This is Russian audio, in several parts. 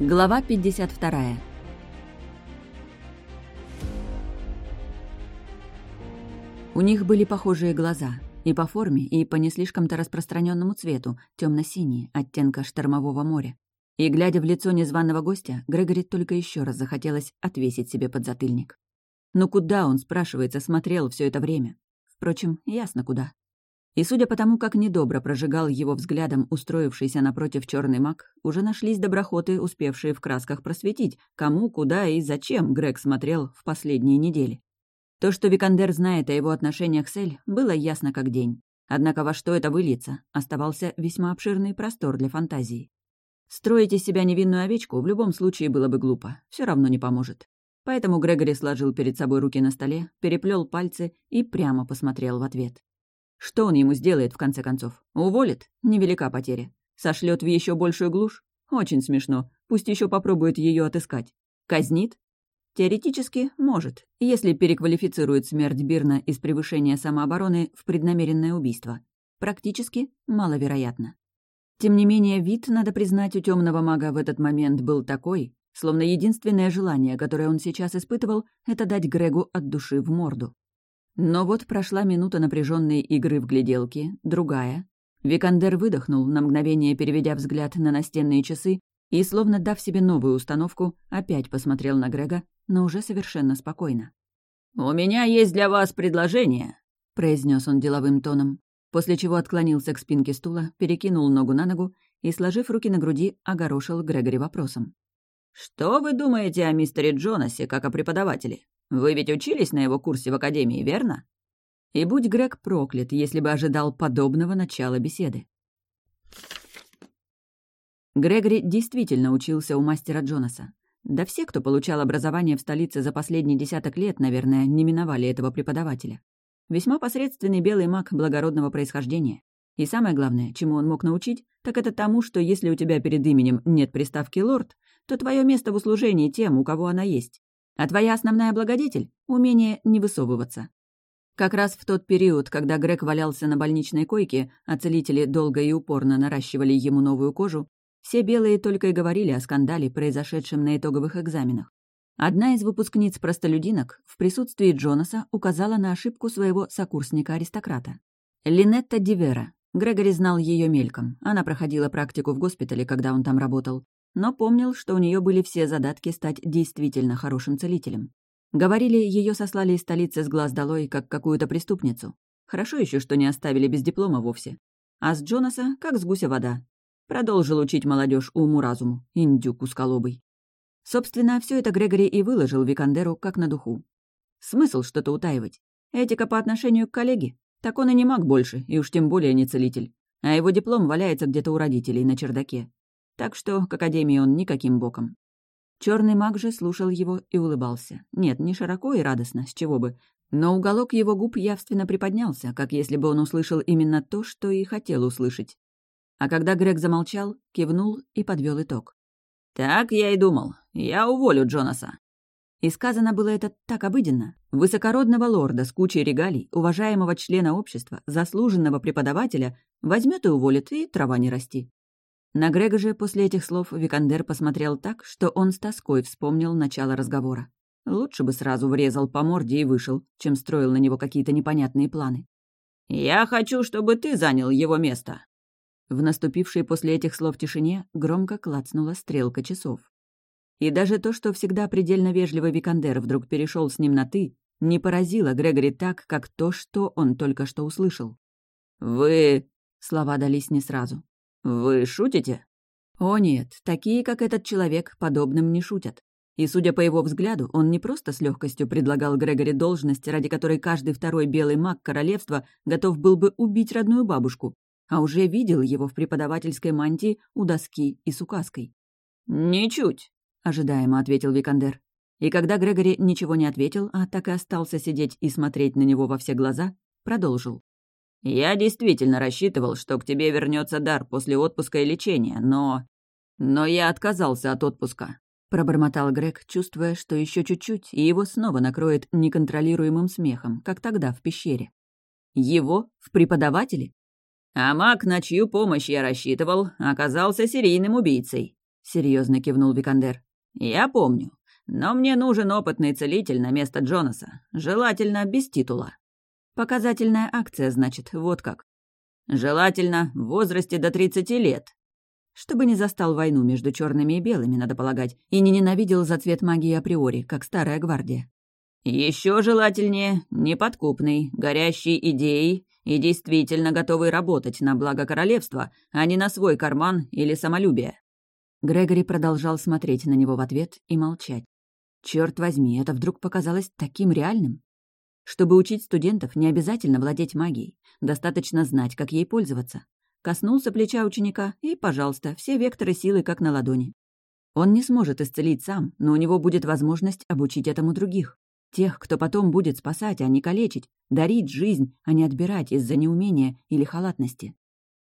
Глава 52. У них были похожие глаза. И по форме, и по не слишком-то распространенному цвету, темно синие оттенка штормового моря. И, глядя в лицо незваного гостя, Грегори только еще раз захотелось отвесить себе подзатыльник. Но куда он, спрашивается, смотрел все это время? Впрочем, ясно куда. И судя по тому, как недобро прожигал его взглядом устроившийся напротив черный маг, уже нашлись доброхоты, успевшие в красках просветить, кому, куда и зачем Грег смотрел в последние недели. То, что Викандер знает о его отношениях с Эль, было ясно как день. Однако во что это выльется, оставался весьма обширный простор для фантазии. Строить из себя невинную овечку в любом случае было бы глупо, все равно не поможет. Поэтому Грегори сложил перед собой руки на столе, переплел пальцы и прямо посмотрел в ответ. Что он ему сделает, в конце концов? Уволит? Невелика потеря. Сошлет в еще большую глушь? Очень смешно. Пусть еще попробует ее отыскать. Казнит? Теоретически может, если переквалифицирует смерть Бирна из превышения самообороны в преднамеренное убийство. Практически маловероятно. Тем не менее, вид, надо признать, у темного мага в этот момент был такой, словно единственное желание, которое он сейчас испытывал, это дать Грегу от души в морду. Но вот прошла минута напряженной игры в гляделки, другая. Викандер выдохнул, на мгновение переведя взгляд на настенные часы, и, словно дав себе новую установку, опять посмотрел на Грега, но уже совершенно спокойно. «У меня есть для вас предложение», — произнес он деловым тоном, после чего отклонился к спинке стула, перекинул ногу на ногу и, сложив руки на груди, огорошил Грегори вопросом. «Что вы думаете о мистере Джонасе как о преподавателе? Вы ведь учились на его курсе в академии, верно? И будь Грег проклят, если бы ожидал подобного начала беседы. Грегори действительно учился у мастера Джонаса. Да все, кто получал образование в столице за последние десяток лет, наверное, не миновали этого преподавателя. Весьма посредственный белый маг благородного происхождения. И самое главное, чему он мог научить, так это тому, что если у тебя перед именем нет приставки «лорд», то твое место в услужении тем, у кого она есть. А твоя основная благодетель — умение не высовываться. Как раз в тот период, когда Грег валялся на больничной койке, а целители долго и упорно наращивали ему новую кожу, все белые только и говорили о скандале, произошедшем на итоговых экзаменах. Одна из выпускниц-простолюдинок в присутствии Джонаса указала на ошибку своего сокурсника-аристократа. Линетта Дивера. Грегори знал ее мельком. Она проходила практику в госпитале, когда он там работал но помнил, что у нее были все задатки стать действительно хорошим целителем. Говорили, ее сослали из столицы с глаз долой, как какую-то преступницу. Хорошо еще, что не оставили без диплома вовсе. А с Джонаса, как с гуся вода. Продолжил учить молодежь уму-разуму, индюк усколобый. Собственно, все это Грегори и выложил Викандеру как на духу. Смысл что-то утаивать. Этика по отношению к коллеге? Так он и не маг больше, и уж тем более не целитель. А его диплом валяется где-то у родителей на чердаке. Так что к Академии он никаким боком. Черный маг же слушал его и улыбался. Нет, не широко и радостно, с чего бы. Но уголок его губ явственно приподнялся, как если бы он услышал именно то, что и хотел услышать. А когда Грег замолчал, кивнул и подвел итог. «Так я и думал. Я уволю Джонаса». И сказано было это так обыденно. Высокородного лорда с кучей регалий, уважаемого члена общества, заслуженного преподавателя, возьмет и уволит, и трава не расти. На Грега же после этих слов Викандер посмотрел так, что он с тоской вспомнил начало разговора. Лучше бы сразу врезал по морде и вышел, чем строил на него какие-то непонятные планы. «Я хочу, чтобы ты занял его место!» В наступившей после этих слов тишине громко клацнула стрелка часов. И даже то, что всегда предельно вежливый Викандер вдруг перешел с ним на «ты», не поразило Грегори так, как то, что он только что услышал. «Вы...» — слова дались не сразу. «Вы шутите?» О нет, такие, как этот человек, подобным не шутят. И, судя по его взгляду, он не просто с легкостью предлагал Грегори должность, ради которой каждый второй белый маг королевства готов был бы убить родную бабушку, а уже видел его в преподавательской мантии у доски и с указкой. «Ничуть», — ожидаемо ответил Викандер. И когда Грегори ничего не ответил, а так и остался сидеть и смотреть на него во все глаза, продолжил. Я действительно рассчитывал, что к тебе вернется дар после отпуска и лечения, но... Но я отказался от отпуска. Пробормотал Грег, чувствуя, что еще чуть-чуть, и его снова накроет неконтролируемым смехом, как тогда в пещере. Его? В преподавателе? А маг, на чью помощь я рассчитывал, оказался серийным убийцей. серьезно кивнул Викандер. «Я помню. Но мне нужен опытный целитель на место Джонаса. Желательно без титула». «Показательная акция, значит, вот как». «Желательно в возрасте до 30 лет», чтобы не застал войну между черными и белыми, надо полагать, и не ненавидел за цвет магии априори, как старая гвардия. Еще желательнее неподкупный, горящий идеей и действительно готовый работать на благо королевства, а не на свой карман или самолюбие. Грегори продолжал смотреть на него в ответ и молчать. Черт возьми, это вдруг показалось таким реальным. Чтобы учить студентов, не обязательно владеть магией, достаточно знать, как ей пользоваться. Коснулся плеча ученика, и, пожалуйста, все векторы силы как на ладони. Он не сможет исцелить сам, но у него будет возможность обучить этому других. Тех, кто потом будет спасать, а не калечить, дарить жизнь, а не отбирать из-за неумения или халатности.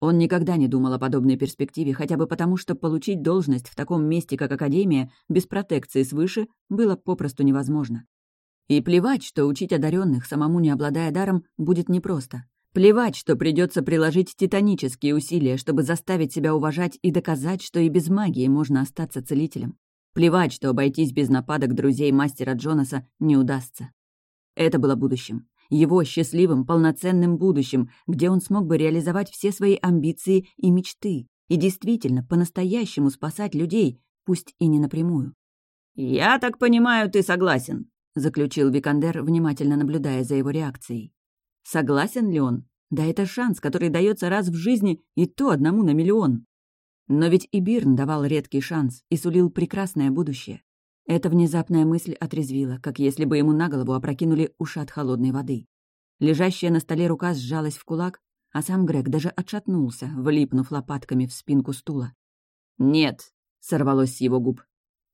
Он никогда не думал о подобной перспективе, хотя бы потому, что получить должность в таком месте, как Академия, без протекции свыше, было попросту невозможно. И плевать, что учить одаренных, самому не обладая даром, будет непросто. Плевать, что придется приложить титанические усилия, чтобы заставить себя уважать и доказать, что и без магии можно остаться целителем. Плевать, что обойтись без нападок друзей мастера Джонаса не удастся. Это было будущим. Его счастливым, полноценным будущим, где он смог бы реализовать все свои амбиции и мечты. И действительно, по-настоящему спасать людей, пусть и не напрямую. «Я так понимаю, ты согласен», — заключил Викандер, внимательно наблюдая за его реакцией. Согласен ли он? Да это шанс, который дается раз в жизни, и то одному на миллион. Но ведь и Бирн давал редкий шанс и сулил прекрасное будущее. Эта внезапная мысль отрезвила, как если бы ему на голову опрокинули ушат холодной воды. Лежащая на столе рука сжалась в кулак, а сам Грег даже отшатнулся, влипнув лопатками в спинку стула. «Нет», — сорвалось с его губ.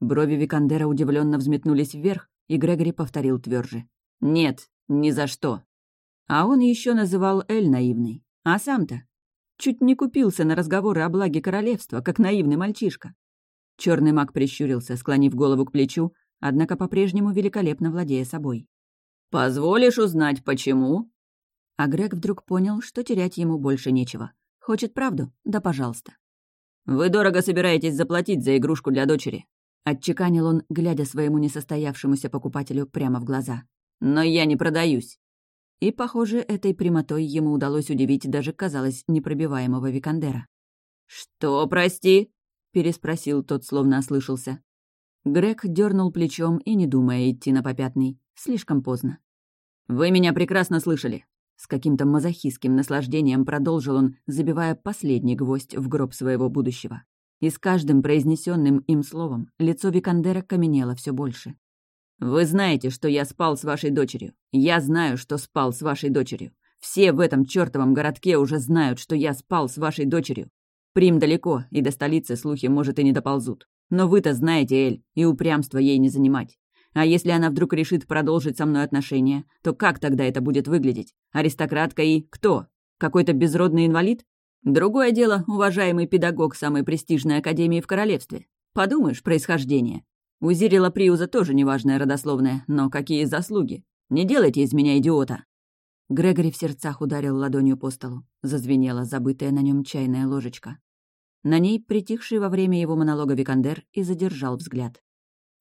Брови Викандера удивленно взметнулись вверх, и Грегори повторил тверже. «Нет, ни за что». А он еще называл Эль наивной. А сам-то чуть не купился на разговоры о благе королевства, как наивный мальчишка. Черный маг прищурился, склонив голову к плечу, однако по-прежнему великолепно владея собой. «Позволишь узнать, почему?» А Грег вдруг понял, что терять ему больше нечего. Хочет правду? Да пожалуйста. «Вы дорого собираетесь заплатить за игрушку для дочери», — отчеканил он, глядя своему несостоявшемуся покупателю прямо в глаза. «Но я не продаюсь». И, похоже, этой прямотой ему удалось удивить даже, казалось, непробиваемого Викандера. «Что, прости?» — переспросил тот, словно ослышался. Грег дернул плечом и, не думая идти на попятный, слишком поздно. «Вы меня прекрасно слышали!» С каким-то мазохистским наслаждением продолжил он, забивая последний гвоздь в гроб своего будущего. И с каждым произнесенным им словом лицо Викандера каменело все больше. «Вы знаете, что я спал с вашей дочерью. Я знаю, что спал с вашей дочерью. Все в этом чертовом городке уже знают, что я спал с вашей дочерью. Прим далеко, и до столицы слухи, может, и не доползут. Но вы-то знаете Эль, и упрямство ей не занимать. А если она вдруг решит продолжить со мной отношения, то как тогда это будет выглядеть? Аристократка и кто? Какой-то безродный инвалид? Другое дело, уважаемый педагог самой престижной академии в королевстве. Подумаешь, происхождение. У Зирила Приуза тоже неважное родословное, но какие заслуги? Не делайте из меня идиота!» Грегори в сердцах ударил ладонью по столу. Зазвенела забытая на нем чайная ложечка. На ней притихший во время его монолога Викандер и задержал взгляд.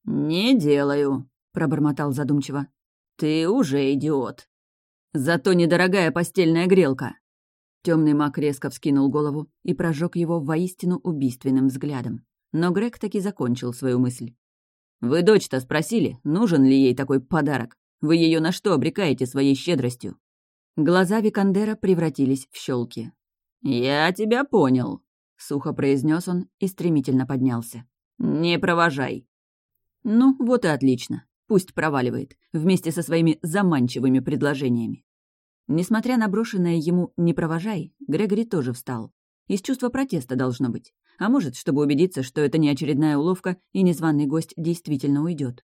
«Не делаю», — пробормотал задумчиво. «Ты уже идиот. Зато недорогая постельная грелка». Темный маг резко вскинул голову и прожег его воистину убийственным взглядом. Но Грег таки закончил свою мысль. Вы дочь-то спросили, нужен ли ей такой подарок? Вы ее на что обрекаете своей щедростью?» Глаза Викандера превратились в щелки. «Я тебя понял», — сухо произнес он и стремительно поднялся. «Не провожай». «Ну, вот и отлично. Пусть проваливает, вместе со своими заманчивыми предложениями». Несмотря на брошенное ему «не провожай», Грегори тоже встал. Из чувства протеста должно быть. А может, чтобы убедиться, что это не очередная уловка, и незваный гость действительно уйдет.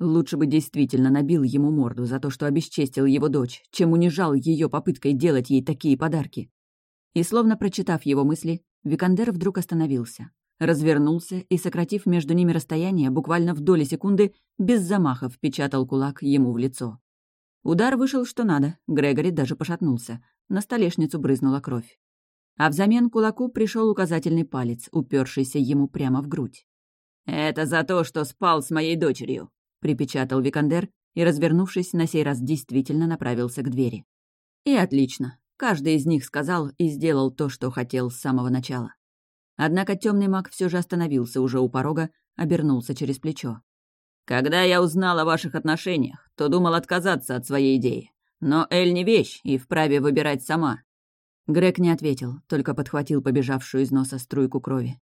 Лучше бы действительно набил ему морду за то, что обесчестил его дочь, чем унижал ее попыткой делать ей такие подарки. И словно прочитав его мысли, Викандер вдруг остановился, развернулся и, сократив между ними расстояние, буквально в доли секунды, без замаха впечатал кулак ему в лицо. Удар вышел что надо, Грегори даже пошатнулся. На столешницу брызнула кровь. А взамен кулаку пришел указательный палец, упершийся ему прямо в грудь. «Это за то, что спал с моей дочерью», — припечатал Викандер и, развернувшись, на сей раз действительно направился к двери. И отлично. Каждый из них сказал и сделал то, что хотел с самого начала. Однако темный маг все же остановился уже у порога, обернулся через плечо. «Когда я узнал о ваших отношениях, то думал отказаться от своей идеи. Но Эль не вещь и вправе выбирать сама». Грег не ответил, только подхватил побежавшую из носа струйку крови.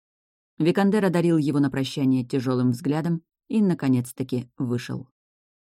Викандер одарил его на прощание тяжелым взглядом и, наконец-таки, вышел.